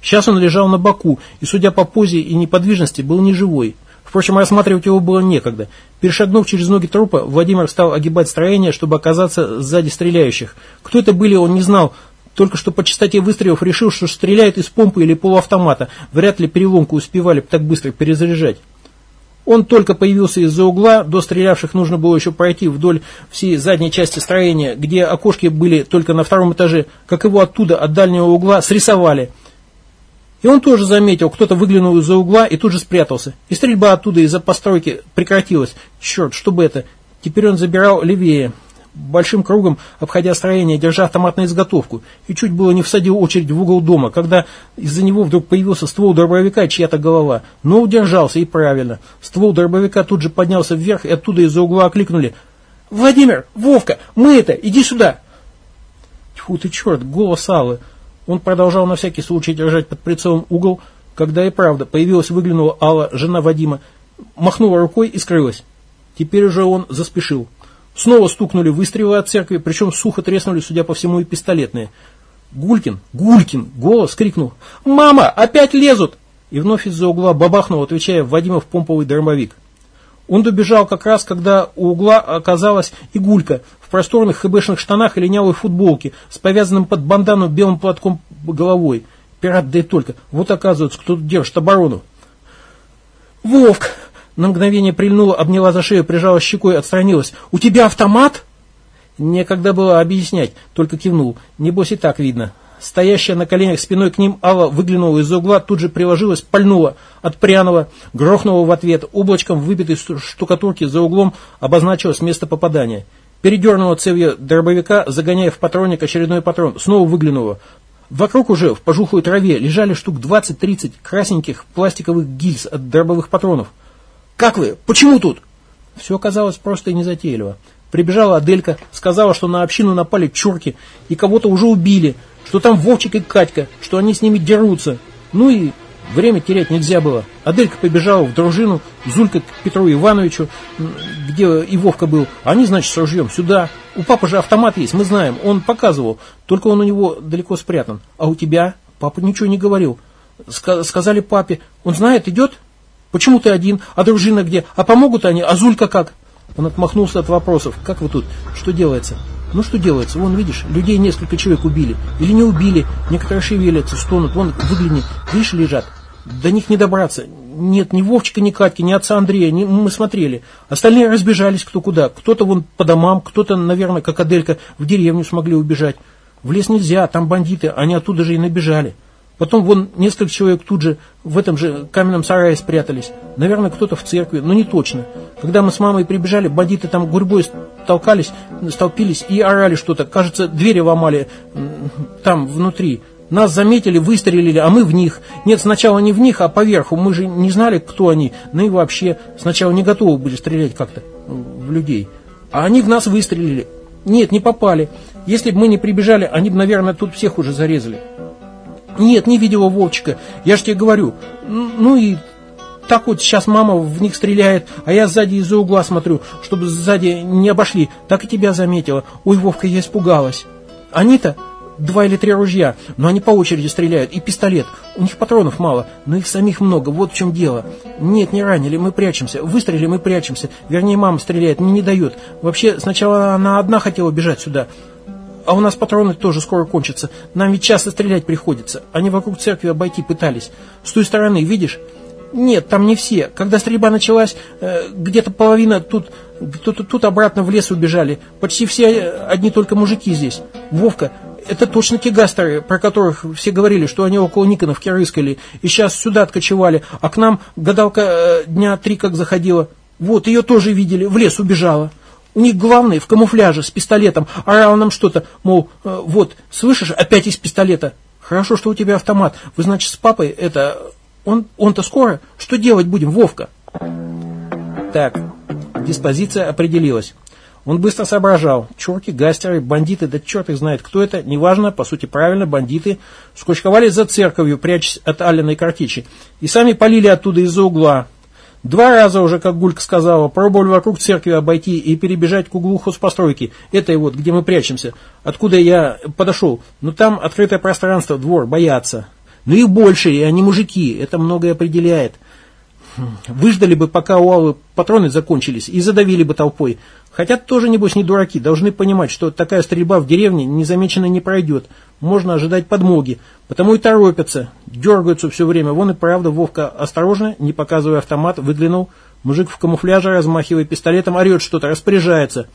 Сейчас он лежал на боку, и, судя по позе и неподвижности, был неживой. Впрочем, рассматривать его было некогда. Перешагнув через ноги трупа, Владимир стал огибать строение, чтобы оказаться сзади стреляющих. Кто это были, он не знал, только что по частоте выстрелов решил, что стреляет из помпы или полуавтомата. Вряд ли переломку успевали так быстро перезаряжать. Он только появился из-за угла, до стрелявших нужно было еще пройти вдоль всей задней части строения, где окошки были только на втором этаже, как его оттуда, от дальнего угла, срисовали. И он тоже заметил, кто-то выглянул из-за угла и тут же спрятался. И стрельба оттуда из-за постройки прекратилась. Черт, что бы это. Теперь он забирал левее большим кругом, обходя строение, держа автомат на изготовку, и чуть было не всадил очередь в угол дома, когда из-за него вдруг появился ствол дробовика и чья-то голова. Но удержался, и правильно. Ствол дробовика тут же поднялся вверх, и оттуда из-за угла окликнули. «Владимир! Вовка! Мы это! Иди сюда!» Тьфу ты черт, голос Аллы. Он продолжал на всякий случай держать под прицелом угол, когда и правда появилась, выглянула Алла, жена Вадима, махнула рукой и скрылась. Теперь уже он заспешил. Снова стукнули выстрелы от церкви, причем сухо треснули, судя по всему, и пистолетные. Гулькин, Гулькин, голос крикнул «Мама, опять лезут!» И вновь из-за угла бабахнул, отвечая Вадимов помповый дробовик. Он добежал как раз, когда у угла оказалась и Гулька в просторных хэбэшных штанах и линялой футболке с повязанным под бандану белым платком головой. Пират, да и только. Вот оказывается, кто держит оборону. «Вовк, на мгновение прильнула, обняла за шею, прижала щекой, отстранилась. «У тебя автомат?» Некогда было объяснять, только кивнул. Небось и так видно. Стоящая на коленях спиной к ним Алла выглянула из угла, тут же приложилась, пальнула, отпрянула, грохнула в ответ, облачком выбитой штукатурки за углом обозначилось место попадания. Передернула цевья дробовика, загоняя в патронник очередной патрон, снова выглянула. Вокруг уже в пожухлой траве лежали штук 20-30 красненьких пластиковых гильз от дробовых патронов. «Как вы? Почему тут?» Все оказалось просто и незатейливо. Прибежала Аделька, сказала, что на общину напали чурки и кого-то уже убили, что там Вовчик и Катька, что они с ними дерутся. Ну и время терять нельзя было. Аделька побежала в дружину, Зулька к Петру Ивановичу, где и Вовка был. Они, значит, с ружьем сюда. У папы же автомат есть, мы знаем, он показывал, только он у него далеко спрятан. А у тебя? Папа ничего не говорил. Ска сказали папе, он знает, идет? Почему ты один? А дружина где? А помогут они? А Зулька как? Он отмахнулся от вопросов. Как вы тут? Что делается? Ну что делается? Вон, видишь, людей несколько человек убили. Или не убили. Некоторые шевелятся, стонут. Вон, выгляни, видишь, лежат. До них не добраться. Нет, ни Вовчика, ни Катьки, ни отца Андрея. Ни, мы смотрели. Остальные разбежались кто куда. Кто-то вон по домам, кто-то, наверное, как Аделька, в деревню смогли убежать. В лес нельзя, там бандиты, они оттуда же и набежали. Потом вон несколько человек тут же в этом же каменном сарае спрятались. Наверное, кто-то в церкви, но не точно. Когда мы с мамой прибежали, бандиты там гурьбой толкались, столпились и орали что-то. Кажется, двери ломали там внутри. Нас заметили, выстрелили, а мы в них. Нет, сначала не в них, а поверху. Мы же не знали, кто они. Ну и вообще, сначала не готовы были стрелять как-то в людей. А они в нас выстрелили. Нет, не попали. Если бы мы не прибежали, они бы, наверное, тут всех уже зарезали. Нет, не видела Вовчика. Я же тебе говорю. Ну и так вот сейчас мама в них стреляет, а я сзади из-за угла смотрю, чтобы сзади не обошли. Так и тебя заметила. Ой, Вовка, я испугалась. Они-то два или три ружья, но они по очереди стреляют, и пистолет. У них патронов мало, но их самих много, вот в чем дело. Нет, не ранили, мы прячемся. Выстрелили, мы прячемся. Вернее, мама стреляет, мне не дает. Вообще, сначала она одна хотела бежать сюда, а у нас патроны тоже скоро кончатся. Нам ведь часто стрелять приходится. Они вокруг церкви обойти пытались. С той стороны, видишь? Нет, там не все. Когда стрельба началась, э, где-то половина тут, тут, тут обратно в лес убежали. Почти все э, одни только мужики здесь. Вовка, это точно кигастеры, про которых все говорили, что они около Никоновки рыскали. И сейчас сюда откочевали. А к нам гадалка э, дня три как заходила. Вот, ее тоже видели, в лес убежала. У них главный в камуфляже с пистолетом орал нам что-то, мол, э, вот, слышишь, опять из пистолета. Хорошо, что у тебя автомат. Вы, значит, с папой это... Он, он-то скоро? Что делать будем, Вовка? Так, диспозиция определилась. Он быстро соображал. Чурки, гастеры, бандиты, да черт их знает, кто это, неважно, по сути правильно, бандиты, скучковали за церковью, прячась от Алиной картечи, и сами полили оттуда из-за угла. Два раза уже, как Гулька сказала, пробовали вокруг церкви обойти и перебежать к углу хозпостройки. Это вот, где мы прячемся. Откуда я подошел. Но там открытое пространство, двор, боятся. Но их больше, и они мужики. Это многое определяет. Выждали бы, пока у Аллы патроны закончились, и задавили бы толпой. Хотя тоже, небось, не дураки, должны понимать, что такая стрельба в деревне незамеченно не пройдет. Можно ожидать подмоги. Потому и торопятся, дергаются все время. Вон и правда Вовка осторожно, не показывая автомат, выглянул. Мужик в камуфляже, размахивая пистолетом, орет что-то, распоряжается.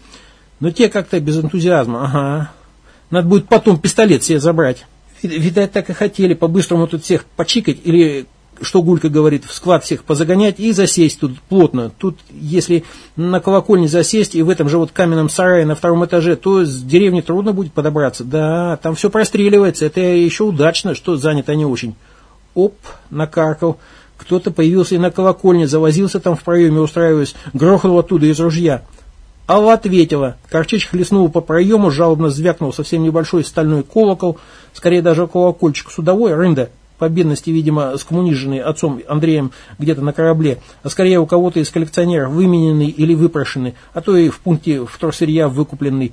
Но те как-то без энтузиазма. Ага. Надо будет потом пистолет себе забрать. Видать, так и хотели по-быстрому тут всех почикать или что Гулька говорит, в склад всех позагонять и засесть тут плотно. Тут, если на колокольне засесть и в этом же вот каменном сарае на втором этаже, то с деревни трудно будет подобраться. Да, там все простреливается, это еще удачно, что занято не очень. Оп, накаркал. Кто-то появился и на колокольне, завозился там в проеме, устраиваясь, грохнул оттуда из ружья. Алла ответила. Корчич хлестнул по проему, жалобно звякнул совсем небольшой стальной колокол, скорее даже колокольчик судовой, рында, по бедности, видимо, скоммуниженный отцом Андреем где-то на корабле, а скорее у кого-то из коллекционеров вымененный или выпрошенный, а то и в пункте вторсырья выкупленный.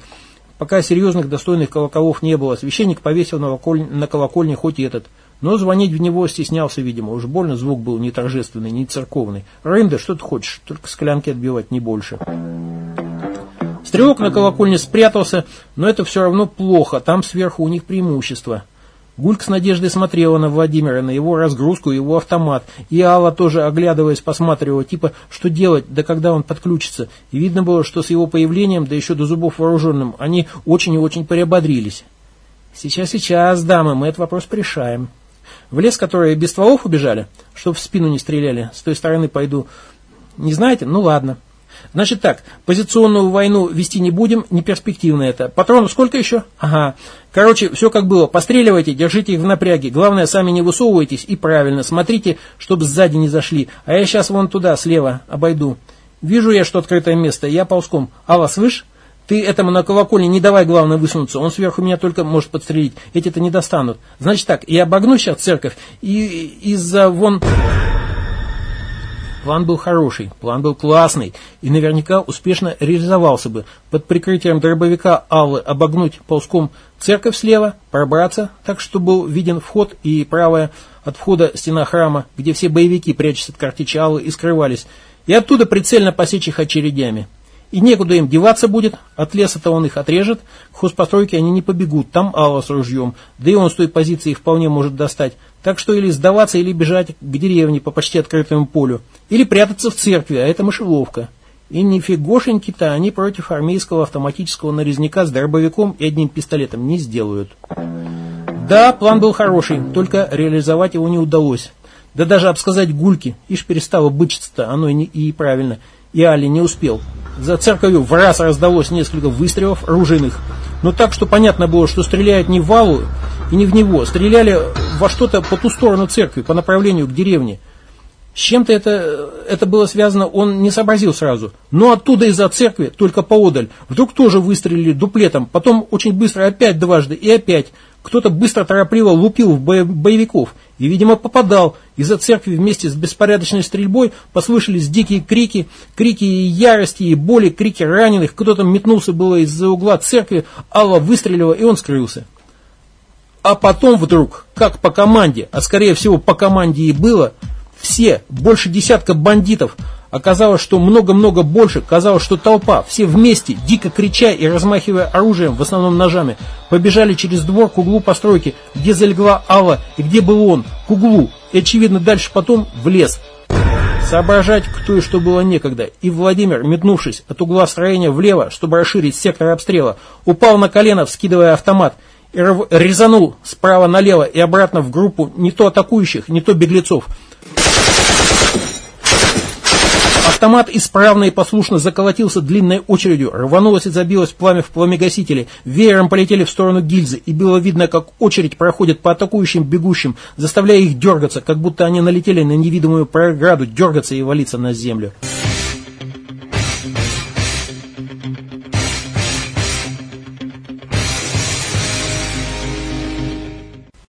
Пока серьезных достойных колоколов не было, священник повесил на, колоколь... на колокольне хоть и этот. Но звонить в него стеснялся, видимо. Уж больно звук был не торжественный, не церковный. Рында, что ты хочешь? Только склянки отбивать, не больше. Стрелок на колокольне спрятался, но это все равно плохо. Там сверху у них преимущество. Гулька с надеждой смотрела на Владимира, на его разгрузку, его автомат. И Алла тоже, оглядываясь, посматривала, типа, что делать, да когда он подключится. И видно было, что с его появлением, да еще до зубов вооруженным, они очень и очень приободрились. Сейчас, сейчас, дамы, мы этот вопрос порешаем. В лес, которые без стволов убежали, чтобы в спину не стреляли, с той стороны пойду. Не знаете? Ну ладно. Значит так, позиционную войну вести не будем, не перспективно это. Патронов сколько еще? Ага. Короче, все как было. Постреливайте, держите их в напряге. Главное, сами не высовывайтесь и правильно. Смотрите, чтобы сзади не зашли. А я сейчас вон туда, слева, обойду. Вижу я, что открытое место, я ползком. Алла, слышь? Ты этому на колокольне не давай, главное, высунуться. Он сверху меня только может подстрелить. Эти-то не достанут. Значит так, я обогну сейчас церковь и из-за вон... План был хороший, план был классный и наверняка успешно реализовался бы. Под прикрытием дробовика Аллы обогнуть ползком церковь слева, пробраться так, чтобы был виден вход и правая от входа стена храма, где все боевики, прячась от картечи Аллы, и скрывались, и оттуда прицельно посечь их очередями. И некуда им деваться будет, от леса-то он их отрежет, к хозпостройке они не побегут, там Алла с ружьем, да и он с той позиции вполне может достать. Так что или сдаваться, или бежать к деревне по почти открытому полю, или прятаться в церкви, а это мышеловка. И нифигошеньки-то они против армейского автоматического нарезняка с дробовиком и одним пистолетом не сделают. Да, план был хороший, только реализовать его не удалось. Да даже обсказать гульки, ишь перестало бычиться-то, оно и, не, и правильно, и Али не успел. За церковью в раз раздалось несколько выстрелов ружейных. Но так, что понятно было, что стреляют не в валу и не в него. Стреляли во что-то по ту сторону церкви, по направлению к деревне. С чем-то это, это было связано, он не сообразил сразу. Но оттуда из-за церкви, только поодаль, вдруг тоже выстрелили дуплетом. Потом очень быстро опять дважды и опять. Кто-то быстро торопливо лупил в боевиков и, видимо, попадал. Из-за церкви вместе с беспорядочной стрельбой послышались дикие крики, крики ярости, и боли, крики раненых. Кто-то метнулся было из-за угла церкви, Алла выстрелила, и он скрылся. А потом вдруг, как по команде, а скорее всего по команде и было, все, больше десятка бандитов, оказалось, что много-много больше, казалось, что толпа, все вместе, дико крича и размахивая оружием, в основном ножами, побежали через двор к углу постройки, где залегла Алла и где был он, к углу, и, очевидно, дальше потом в лес. Соображать, кто и что было некогда, и Владимир, метнувшись от угла строения влево, чтобы расширить сектор обстрела, упал на колено, вскидывая автомат, и резанул справа налево и обратно в группу не то атакующих, не то беглецов. Автомат исправно и послушно заколотился длинной очередью, рванулось и забилось пламя в пламегасителе, веером полетели в сторону гильзы, и было видно, как очередь проходит по атакующим бегущим, заставляя их дергаться, как будто они налетели на невидимую преграду, дергаться и валиться на землю.